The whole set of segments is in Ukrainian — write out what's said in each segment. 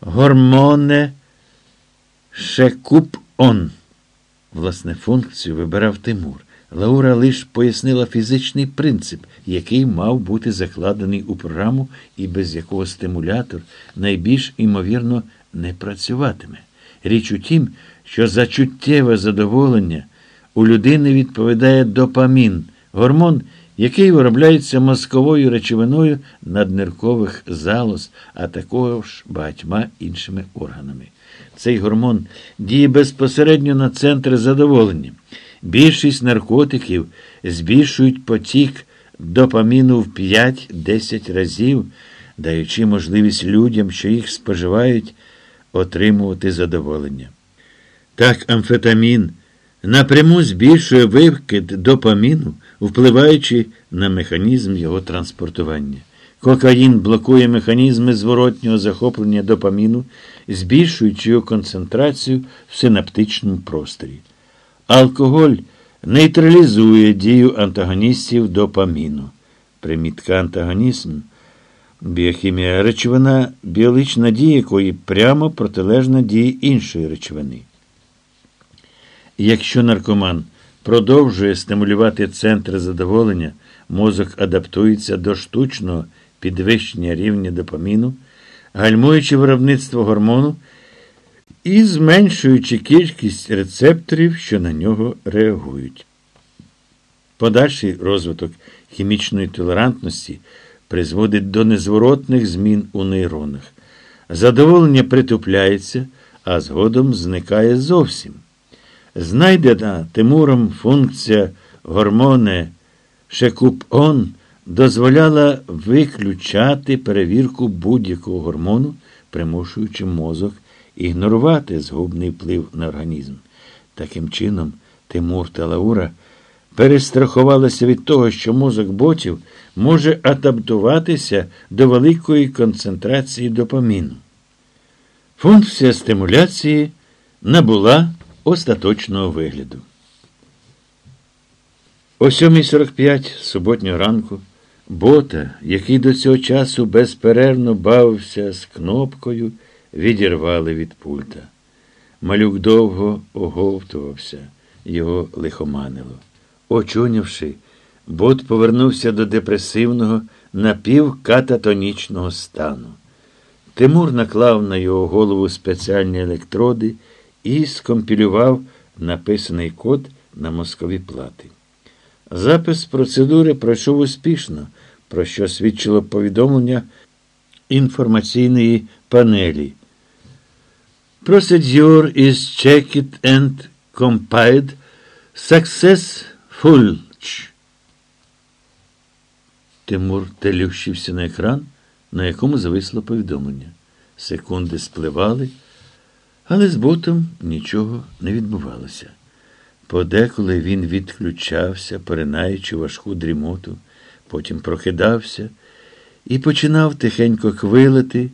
Гормоне шекуп-он. Власне, функцію вибирав Тимур. Лаура лише пояснила фізичний принцип, який мав бути закладений у програму і без якого стимулятор найбільш імовірно не працюватиме. Річ у тім, що за чуттєве задоволення у людини відповідає допамін, гормон, який виробляється мозковою речовиною надниркових залоз, а також багатьма іншими органами. Цей гормон діє безпосередньо на центр задоволення. Більшість наркотиків збільшують потік допаміну в 5-10 разів, даючи можливість людям, що їх споживають, отримувати задоволення. Так, амфетамін напряму збільшує викид допаміну, впливаючи на механізм його транспортування. Кокаїн блокує механізми зворотнього захоплення допаміну, збільшуючи його концентрацію в синаптичному просторі. Алкоголь нейтралізує дію антагоністів допаміну. Примітка антагонізм біохімія речовина, біологічна дія якої прямо протилежна дії іншої речовини. Якщо наркоман продовжує стимулювати центр задоволення, мозок адаптується до штучного підвищення рівня допаміну, гальмуючи виробництво гормону і зменшуючи кількість рецепторів, що на нього реагують. Подальший розвиток хімічної толерантності призводить до незворотних змін у нейронах. Задоволення притупляється, а згодом зникає зовсім. Знайдена Тимуром функція гормони Шекуп-Он дозволяла виключати перевірку будь-якого гормону, примушуючи мозок ігнорувати згубний вплив на організм. Таким чином, Тимур та Лаура перестрахувалися від того, що мозок ботів може адаптуватися до великої концентрації допаміну. Функція стимуляції набула остаточного вигляду. О 7.45 суботнього ранку бота, який до цього часу безперервно бавився з кнопкою, відірвали від пульта. Малюк довго оговтувався, його лихоманило. Очунявши, бот повернувся до депресивного напівкататонічного стану. Тимур наклав на його голову спеціальні електроди і скомпілював написаний код на мозкові плати. Запис процедури пройшов успішно, про що свідчило повідомлення інформаційної панелі. Procedure is checked and compiled successful. Тимур телющився на екран, на якому зависло повідомлення. Секунди спливали, але з ботом нічого не відбувалося. Подеколи він відключався, поринаючи важку дрімоту, потім прокидався і починав тихенько хвилити,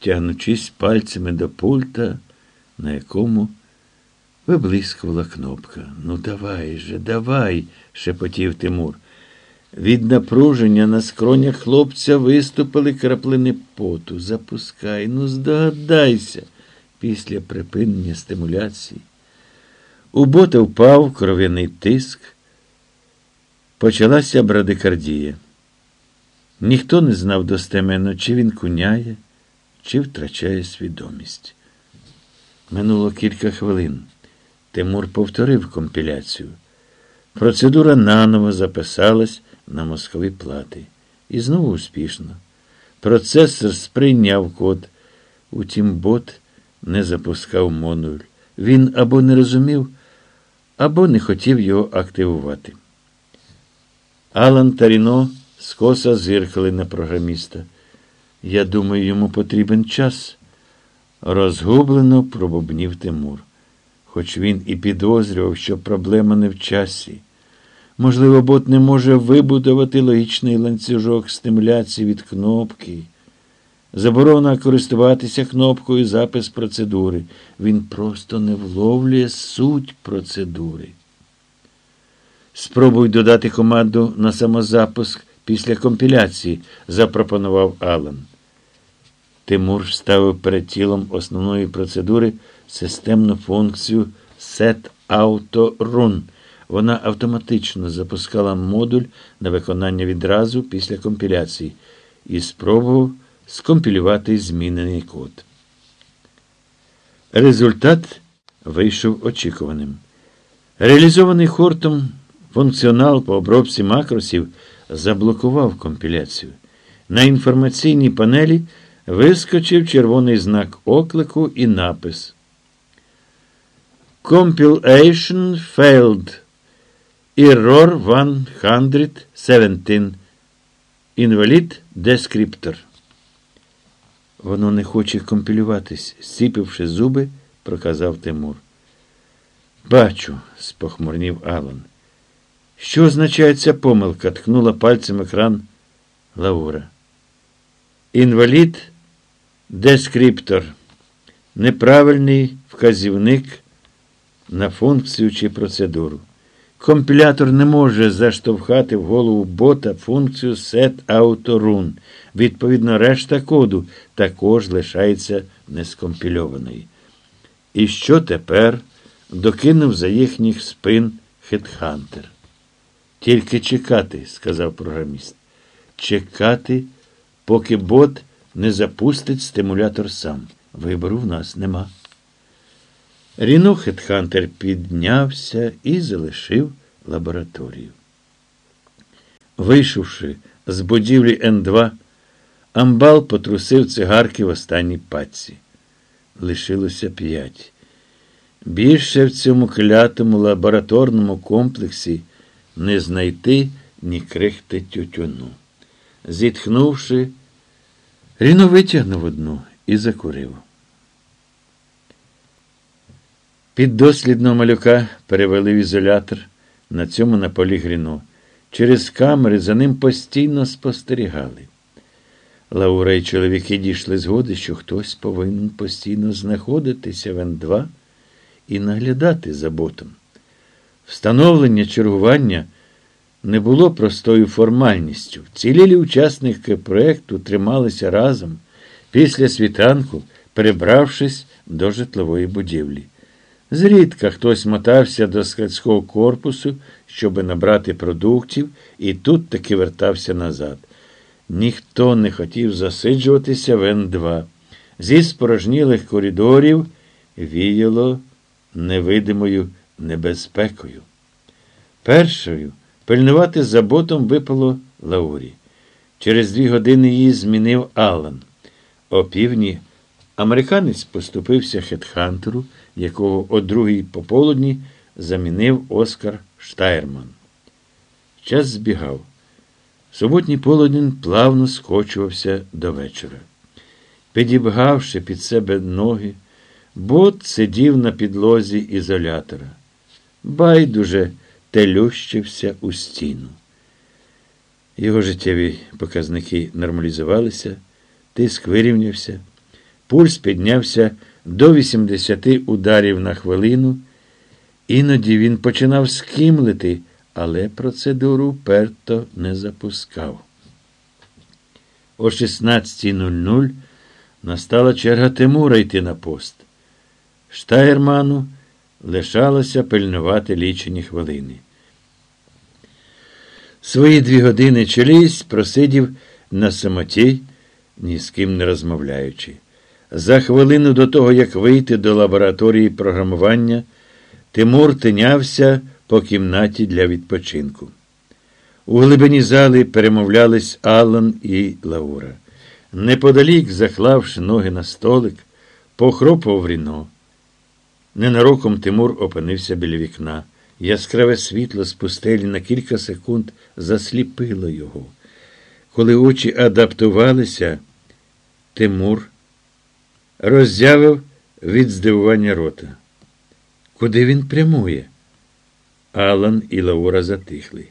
тягнучись пальцями до пульта, на якому виблискувала кнопка. Ну, давай же, давай, шепотів Тимур. Від напруження на скронях хлопця виступили краплини поту. Запускай, ну здогадайся, після припинення стимуляції. У бота впав кров'яний тиск. Почалася брадикардія. Ніхто не знав достеменно, чи він куняє, чи втрачає свідомість. Минуло кілька хвилин. Тимур повторив компіляцію. Процедура наново записалась на мозкові плати. І знову успішно. Процесор сприйняв код, утім бот не запускав модуль. Він або не розумів, або не хотів його активувати. Алан та Ріно скоса зиркали на програміста. Я думаю, йому потрібен час. Розгублено пробубнів Тимур. Хоч він і підозрював, що проблема не в часі. Можливо, бот не може вибудувати логічний ланцюжок стимуляції від кнопки. Заборона користуватися кнопкою запис процедури. Він просто не вловлює суть процедури. Спробуй додати команду на самозапуск після компіляції, запропонував Алан. Тимур ставив перед тілом основної процедури системну функцію Set Auto Run. Вона автоматично запускала модуль на виконання відразу після компіляції і спробував скомпілювати змінений код. Результат вийшов очікуваним. Реалізований хортом функціонал по обробці макросів заблокував компіляцію. На інформаційній панелі вискочив червоний знак оклику і напис. Compilation failed. Error 117. Invalid descriptor. Воно не хоче компілюватись, сіпивши зуби, проказав Тимур. Бачу, спохмурнів Алан. Що означає ця помилка? ткнула пальцем екран Лаура. Інвалід дескриптор. Неправильний вказівник на функцію чи процедуру. Компілятор не може заштовхати в голову бота функцію set Відповідно, решта коду також лишається нескомпільованою. І що тепер? докинув за їхніх спин Хетхантер. Тільки чекати, сказав програміст. Чекати, поки бот не запустить стимулятор сам. Вибору в нас нема. Ріно Хетхантер піднявся і залишив лабораторію. Вийшовши з будівлі Н2, Амбал потрусив цигарки в останній паці. Лишилося п'ять. Більше в цьому клятому лабораторному комплексі не знайти ні крихти тютюну. Зітхнувши, Ріно витягнув одну і закурив. Піддослідного малюка перевели в ізолятор на цьому на полі Гріно. Через камери за ним постійно спостерігали. Лаура і чоловіки дійшли згоди, що хтось повинен постійно знаходитися в Н2 і наглядати за ботом. Встановлення чергування не було простою формальністю. Цілілі учасники проєкту трималися разом після світанку, перебравшись до житлової будівлі. Зрідка хтось мотався до складського корпусу, щоби набрати продуктів, і тут таки вертався назад. Ніхто не хотів засиджуватися в Н2. Зі спорожнілих коридорів віяло невидимою небезпекою. Першою пильнувати за ботом випало Лаурі. Через дві години її змінив Аллан. О півдні американець поступився хетхантеру, якого о другій пополудні замінив Оскар Штайрман. Час збігав. Суботній полудень плавно скочувався до вечора. Підібгавши під себе ноги, Бот сидів на підлозі ізолятора. Байдуже телющився у стіну. Його життєві показники нормалізувалися, тиск вирівнявся, пульс піднявся до 80 ударів на хвилину. Іноді він починав скимлити, але процедуру перто не запускав. О 16.00 настала черга Тимура йти на пост. Штайрману лишалося пильнувати лічені хвилини. Свої дві години чолість просидів на самоті, ні з ким не розмовляючи. За хвилину до того, як вийти до лабораторії програмування, Тимур тинявся по кімнаті для відпочинку. У глибині зали перемовлялись Аллан і Лаура. Неподалік, заклавши ноги на столик, похропав Ріно. Ненароком Тимур опинився біля вікна. Яскраве світло з пустелі на кілька секунд засліпило його. Коли очі адаптувалися, Тимур роззявив від здивування рота. Куди він прямує? Алан і Лаура затихли.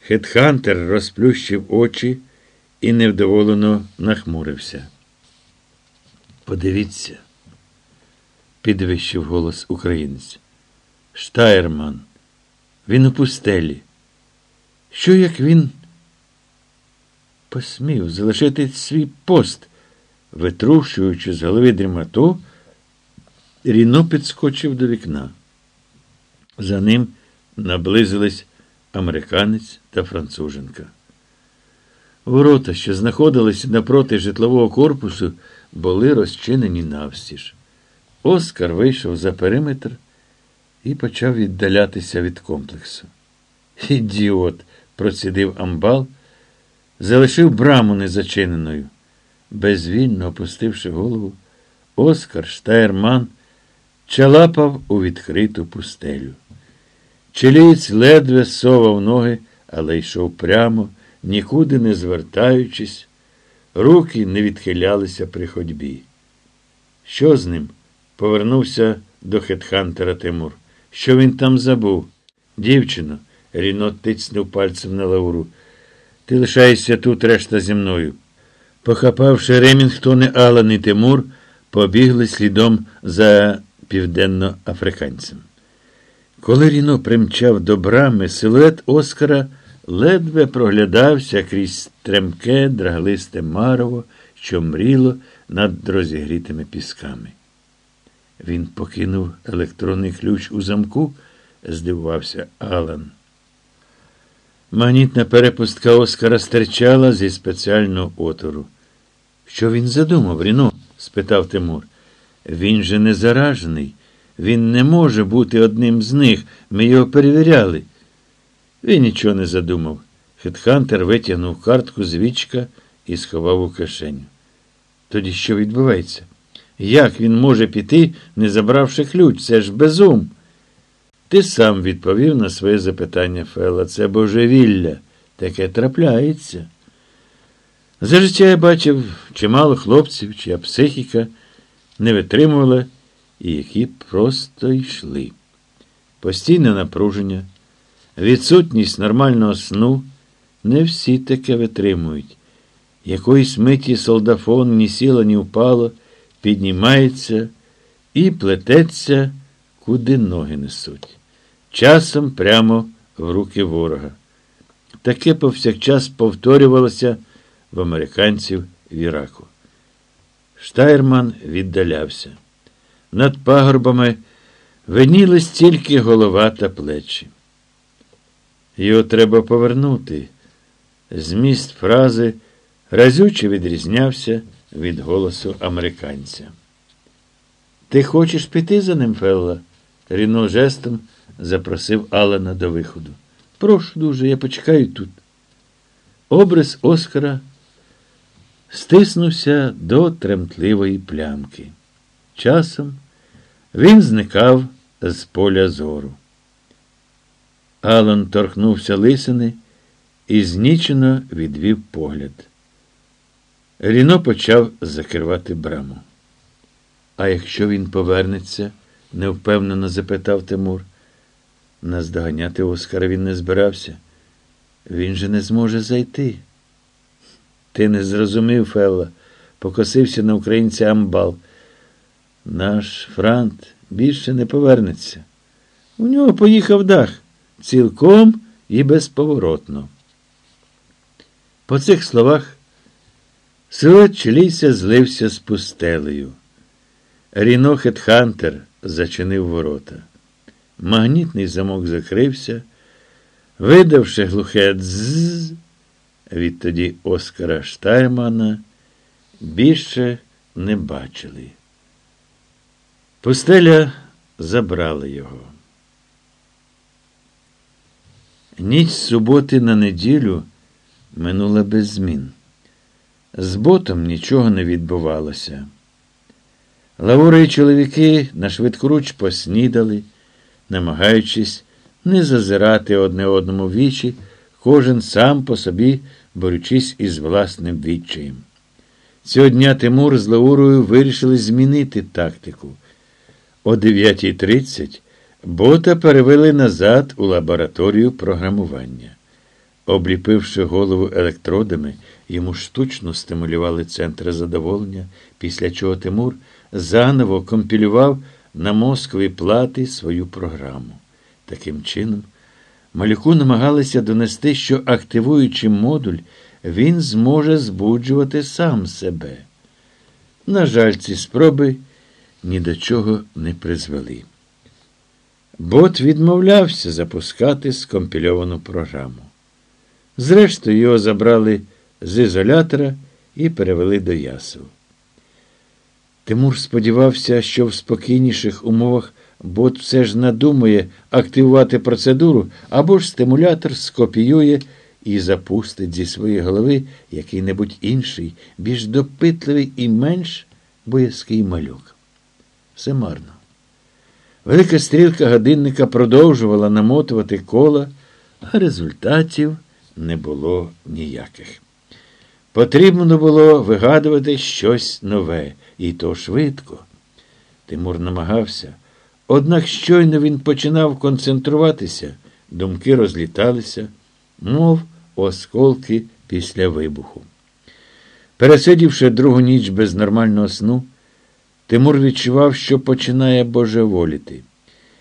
Хетхантер розплющив очі і невдоволено нахмурився. Подивіться підвищив голос українець. Штайрман. Він у пустелі. Що як він посмів залишити свій пост? Витрушуючи з голови дрімату, Ріно підскочив до вікна. За ним наблизились американець та француженка. Ворота, що знаходилися напроти житлового корпусу, були розчинені навстіж. Оскар вийшов за периметр і почав віддалятися від комплексу. Ідіот, процідив амбал, залишив браму незачиненою. Безвільно опустивши голову, Оскар Штайрман чалапав у відкриту пустелю. Чилієць ледве совав ноги, але йшов прямо, нікуди не звертаючись, руки не відхилялися при ходьбі. Що з ним? Повернувся до хетхантера Тимур. Що він там забув? Дівчино, Ріно тицнув пальцем на Лауру. Ти лишаєшся тут решта зі мною. Похапавши Ремінгтони Алан і Тимур, побігли слідом за південноафриканцем. Коли Ріно примчав до брами, силует Оскара ледве проглядався крізь стремке, драглисте марово, що мріло над розігрітими пісками. Він покинув електронний ключ у замку, здивувався Алан. Магнітна перепустка Оскара стирчала зі спеціального отвору. Що він задумав, Ріно? спитав Тимур. Він же не заражений. Він не може бути одним з них. Ми його перевіряли. Він нічого не задумав. Хетхантер витягнув картку з вічка і сховав у кишеню. Тоді що відбувається? Як він може піти, не забравши ключ? Це ж безум. Ти сам відповів на своє запитання, Фела. Це божевілля. Таке трапляється. За життя я бачив чимало хлопців, чия психіка не витримувала і які просто йшли. Постійне напруження, відсутність нормального сну не всі таке витримують. Якоїсь миті солдафон ні сіло, ні впало, піднімається і плететься, куди ноги несуть. Часом прямо в руки ворога. Таке повсякчас повторювалося в американців в Іраку. Штайрман віддалявся. Над пагорбами виніли тільки голова та плечі. Його треба повернути. Зміст фрази разюче відрізнявся від голосу американця. Ти хочеш піти за ним, Фелла? Ріно жестом запросив Алана до виходу. Прошу дуже, я почекаю тут. Образ Оскара стиснувся до тремтливої плямки. Часом він зникав з поля зору. Алан торкнувся лисини і знічено відвів погляд. Ріно почав закривати браму. А якщо він повернеться? невпевнено запитав Тимур. Наздоганяти Оскара він не збирався. Він же не зможе зайти. Ти не зрозумів, Фелла, покосився на українця Амбал. Наш Франт більше не повернеться. У нього поїхав дах цілком і безповоротно. По цих словах силует чилійця злився з пустелею. Ріно Хетхантер зачинив ворота. Магнітний замок закрився, видавши глухе дзз, відтоді Оскара Штаймана більше не бачили. Пустеля забрала його. Ніч суботи на неділю минула без змін. З ботом нічого не відбувалося. Лаура і чоловіки на швидкоруч поснідали, намагаючись не зазирати одне одному вічі, кожен сам по собі борючись із власним відчаєм. Цього дня Тимур з Лаурою вирішили змінити тактику. О 9.30 бота перевели назад у лабораторію програмування. Обліпивши голову електродами, йому штучно стимулювали центри задоволення, після чого Тимур заново компілював на мозкові плати свою програму. Таким чином, малюку намагалися донести, що, активуючи модуль, він зможе збуджувати сам себе. На жаль, ці спроби ні до чого не призвели. Бот відмовлявся запускати скомпільовану програму. Зрештою, його забрали з ізолятора і перевели до ясел. Тимур сподівався, що в спокійніших умовах бот все ж надумає активувати процедуру або ж стимулятор скопіює і запустить зі своєї голови який-небудь інший, більш допитливий і менш боязкий малюк. Все марно. Велика стрілка годинника продовжувала намотувати кола, а результатів не було ніяких. Потрібно було вигадувати щось нове, і то швидко. Тимур намагався, однак щойно він починав концентруватися, думки розліталися, мов осколки після вибуху. Пересидівши другу ніч без нормального сну, Тимур відчував, що починає божеволіти.